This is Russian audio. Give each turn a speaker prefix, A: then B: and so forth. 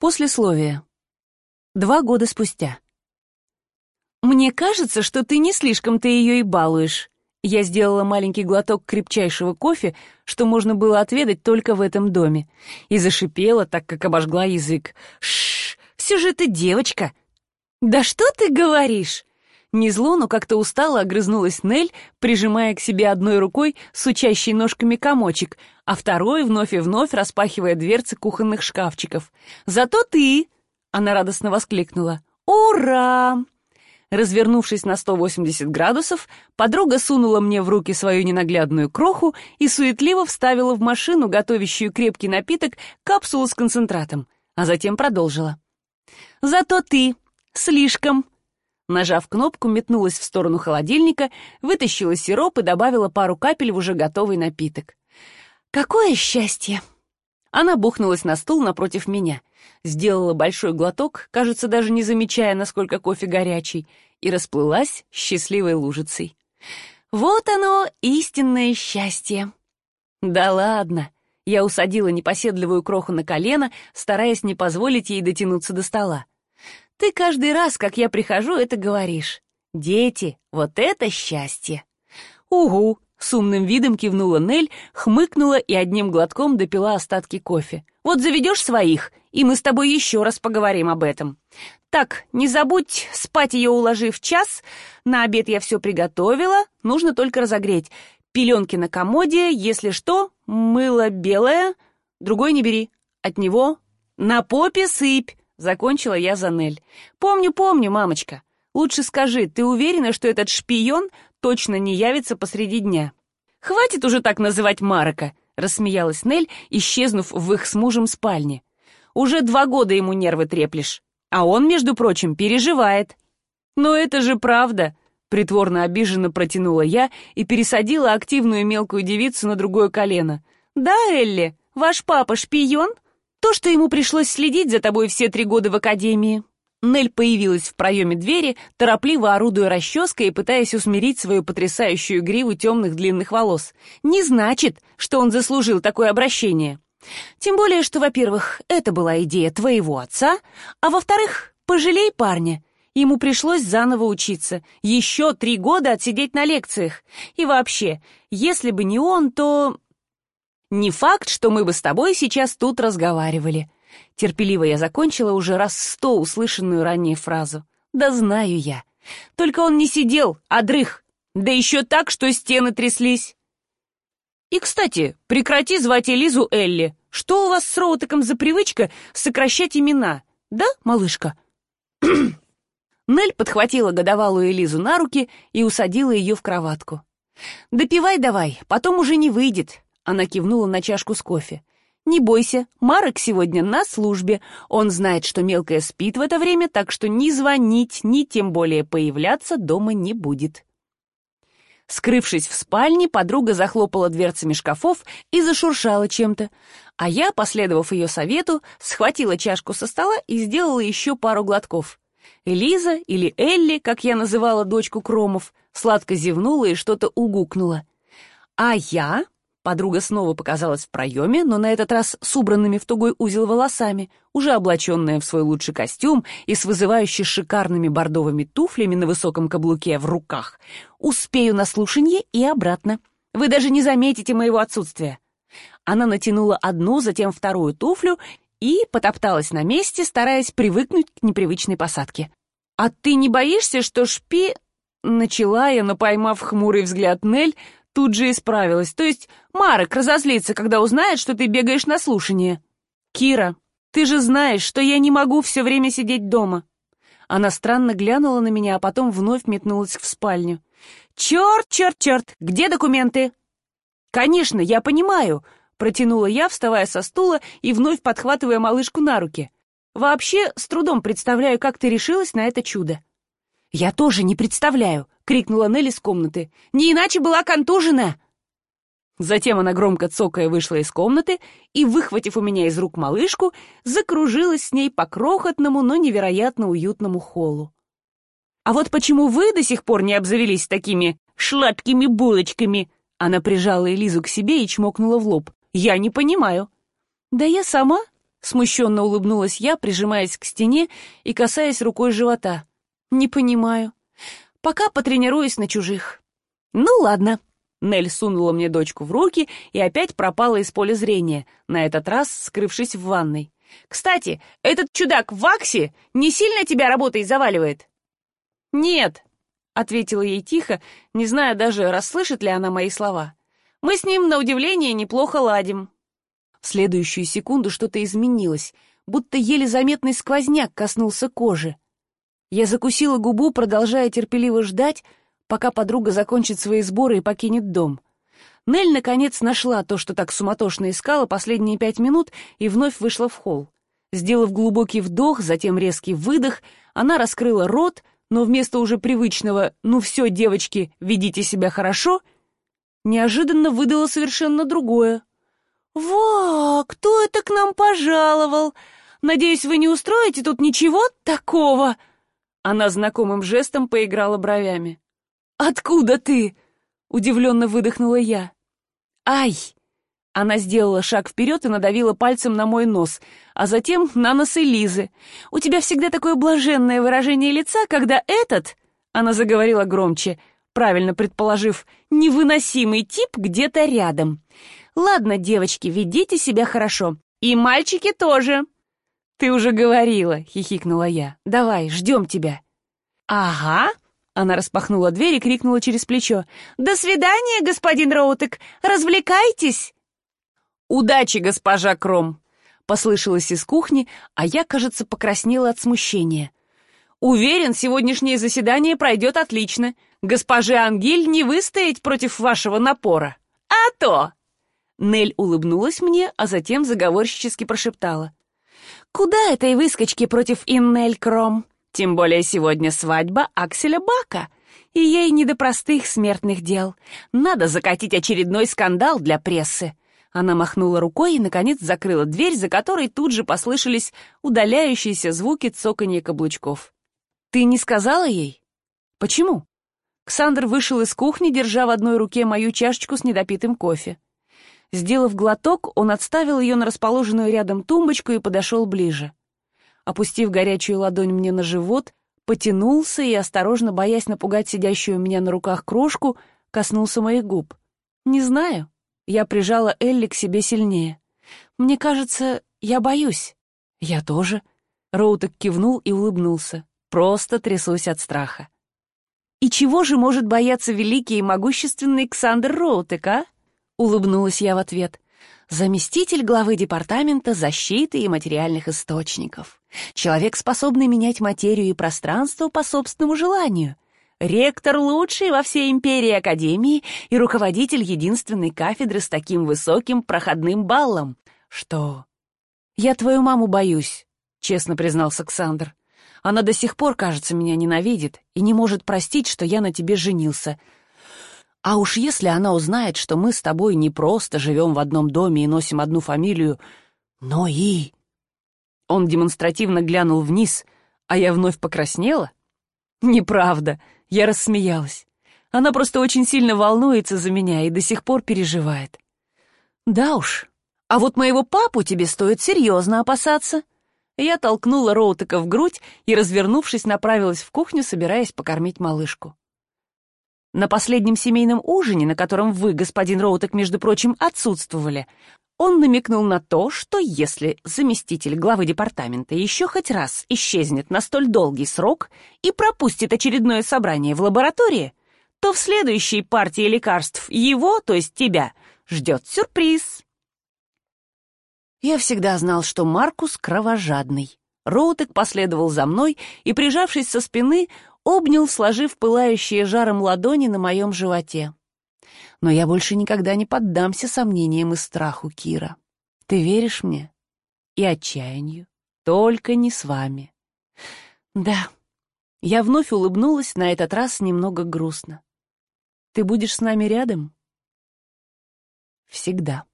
A: Послесловие. Два года спустя. «Мне кажется, что ты не слишком-то ее и балуешь». Я сделала маленький глоток крепчайшего кофе, что можно было отведать только в этом доме, и зашипела, так как обожгла язык. «Шш, все же ты девочка!» «Да что ты говоришь?» Не зло, но как-то устало огрызнулась Нель, прижимая к себе одной рукой сучащий ножками комочек, а второй вновь и вновь распахивая дверцы кухонных шкафчиков. «Зато ты!» — она радостно воскликнула. «Ура!» Развернувшись на 180 градусов, подруга сунула мне в руки свою ненаглядную кроху и суетливо вставила в машину, готовящую крепкий напиток, капсулу с концентратом, а затем продолжила. «Зато ты слишком Нажав кнопку, метнулась в сторону холодильника, вытащила сироп и добавила пару капель в уже готовый напиток. «Какое счастье!» Она бухнулась на стул напротив меня, сделала большой глоток, кажется, даже не замечая, насколько кофе горячий, и расплылась счастливой лужицей. «Вот оно, истинное счастье!» «Да ладно!» Я усадила непоседливую кроху на колено, стараясь не позволить ей дотянуться до стола. Ты каждый раз, как я прихожу, это говоришь. Дети, вот это счастье. Угу, с умным видом кивнула Нель, хмыкнула и одним глотком допила остатки кофе. Вот заведешь своих, и мы с тобой еще раз поговорим об этом. Так, не забудь спать ее уложив час. На обед я все приготовила, нужно только разогреть. Пеленки на комоде, если что, мыло белое, другой не бери. От него на попе сыпь. Закончила я за Нель. «Помню, помню, мамочка. Лучше скажи, ты уверена, что этот шпион точно не явится посреди дня?» «Хватит уже так называть Марока», — рассмеялась Нель, исчезнув в их с мужем спальне. «Уже два года ему нервы треплешь. А он, между прочим, переживает». «Но это же правда», — притворно обиженно протянула я и пересадила активную мелкую девицу на другое колено. «Да, Элли, ваш папа шпион?» То, что ему пришлось следить за тобой все три года в академии. Нель появилась в проеме двери, торопливо орудуя расческой и пытаясь усмирить свою потрясающую гриву темных длинных волос. Не значит, что он заслужил такое обращение. Тем более, что, во-первых, это была идея твоего отца, а во-вторых, пожалей парня. Ему пришлось заново учиться, еще три года отсидеть на лекциях. И вообще, если бы не он, то... Не факт, что мы бы с тобой сейчас тут разговаривали. Терпеливо я закончила уже раз сто услышанную ранее фразу. Да знаю я. Только он не сидел, а дрых. Да еще так, что стены тряслись. И, кстати, прекрати звать Элизу Элли. Что у вас с Роутеком за привычка сокращать имена? Да, малышка? Нель подхватила годовалую Элизу на руки и усадила ее в кроватку. «Допивай давай, потом уже не выйдет. Она кивнула на чашку с кофе. «Не бойся, Марок сегодня на службе. Он знает, что мелкая спит в это время, так что ни звонить, ни тем более появляться дома не будет». Скрывшись в спальне, подруга захлопала дверцами шкафов и зашуршала чем-то, а я, последовав ее совету, схватила чашку со стола и сделала еще пару глотков. Элиза, или Элли, как я называла дочку Кромов, сладко зевнула и что-то угукнула. А я Подруга снова показалась в проеме, но на этот раз с убранными в тугой узел волосами, уже облаченная в свой лучший костюм и с вызывающей шикарными бордовыми туфлями на высоком каблуке в руках. «Успею на слушанье и обратно. Вы даже не заметите моего отсутствия». Она натянула одну, затем вторую туфлю и потопталась на месте, стараясь привыкнуть к непривычной посадке. «А ты не боишься, что шпи...» Начала я, но, поймав хмурый взгляд Нель, тут же исправилась. То есть Марек разозлится, когда узнает, что ты бегаешь на слушание. Кира, ты же знаешь, что я не могу все время сидеть дома. Она странно глянула на меня, а потом вновь метнулась в спальню. «Черт, черт, черт! Где документы?» «Конечно, я понимаю», — протянула я, вставая со стула и вновь подхватывая малышку на руки. «Вообще, с трудом представляю, как ты решилась на это чудо». «Я тоже не представляю», — крикнула Нелли с комнаты. «Не иначе была контужена!» Затем она громко цокая вышла из комнаты и, выхватив у меня из рук малышку, закружилась с ней по крохотному, но невероятно уютному холлу. «А вот почему вы до сих пор не обзавелись такими шладкими булочками?» Она прижала Элизу к себе и чмокнула в лоб. «Я не понимаю». «Да я сама Смущенно улыбнулась я, прижимаясь к стене и касаясь рукой живота. «Не понимаю. Пока потренируюсь на чужих». «Ну ладно». Нель сунула мне дочку в руки и опять пропала из поля зрения, на этот раз скрывшись в ванной. «Кстати, этот чудак в ваксе не сильно тебя работой заваливает?» «Нет», — ответила ей тихо, не зная даже, расслышит ли она мои слова. «Мы с ним, на удивление, неплохо ладим». В следующую секунду что-то изменилось, будто еле заметный сквозняк коснулся кожи. Я закусила губу, продолжая терпеливо ждать, пока подруга закончит свои сборы и покинет дом. Нель, наконец, нашла то, что так суматошно искала последние пять минут, и вновь вышла в холл. Сделав глубокий вдох, затем резкий выдох, она раскрыла рот, но вместо уже привычного «ну все, девочки, ведите себя хорошо», неожиданно выдала совершенно другое. «Во, кто это к нам пожаловал? Надеюсь, вы не устроите тут ничего такого?» Она знакомым жестом поиграла бровями. «Откуда ты?» — удивленно выдохнула я. «Ай!» Она сделала шаг вперед и надавила пальцем на мой нос, а затем на нос Элизы. «У тебя всегда такое блаженное выражение лица, когда этот...» Она заговорила громче, правильно предположив, невыносимый тип где-то рядом. «Ладно, девочки, ведите себя хорошо. И мальчики тоже!» «Ты уже говорила», — хихикнула я. «Давай, ждем тебя». «Ага», — она распахнула дверь и крикнула через плечо. «До свидания, господин Роутек! Развлекайтесь!» «Удачи, госпожа Кром!» — послышалось из кухни, а я, кажется, покраснела от смущения. «Уверен, сегодняшнее заседание пройдет отлично. Госпоже Ангель не выстоять против вашего напора. А то!» Нель улыбнулась мне, а затем заговорщически прошептала. «Куда этой выскочке против Иннель Кром? Тем более сегодня свадьба Акселя Бака, и ей не до простых смертных дел. Надо закатить очередной скандал для прессы». Она махнула рукой и, наконец, закрыла дверь, за которой тут же послышались удаляющиеся звуки цоканья каблучков. «Ты не сказала ей? Почему?» Ксандр вышел из кухни, держа в одной руке мою чашечку с недопитым кофе. Сделав глоток, он отставил ее на расположенную рядом тумбочку и подошел ближе. Опустив горячую ладонь мне на живот, потянулся и, осторожно боясь напугать сидящую у меня на руках крошку, коснулся моих губ. «Не знаю». Я прижала Элли к себе сильнее. «Мне кажется, я боюсь». «Я тоже». Роутек кивнул и улыбнулся. «Просто трясусь от страха». «И чего же может бояться великий и могущественный Ксандр Роутек, а?» Улыбнулась я в ответ. Заместитель главы департамента защиты и материальных источников. Человек, способный менять материю и пространство по собственному желанию. Ректор лучший во всей империи Академии и руководитель единственной кафедры с таким высоким проходным баллом. Что? Я твою маму боюсь, честно признался Александр. Она до сих пор, кажется, меня ненавидит и не может простить, что я на тебе женился — а уж если она узнает, что мы с тобой не просто живем в одном доме и носим одну фамилию, но и... Он демонстративно глянул вниз, а я вновь покраснела? Неправда, я рассмеялась. Она просто очень сильно волнуется за меня и до сих пор переживает. Да уж, а вот моего папу тебе стоит серьезно опасаться. Я толкнула Роутека в грудь и, развернувшись, направилась в кухню, собираясь покормить малышку. На последнем семейном ужине, на котором вы, господин Роутек, между прочим, отсутствовали, он намекнул на то, что если заместитель главы департамента еще хоть раз исчезнет на столь долгий срок и пропустит очередное собрание в лаборатории, то в следующей партии лекарств его, то есть тебя, ждет сюрприз. Я всегда знал, что Маркус кровожадный. Роутек последовал за мной и, прижавшись со спины, обнял, сложив пылающие жаром ладони на моем животе. Но я больше никогда не поддамся сомнениям и страху, Кира. Ты веришь мне? И отчаянию. Только не с вами. Да. Я вновь улыбнулась, на этот раз немного грустно. Ты будешь с нами рядом? Всегда.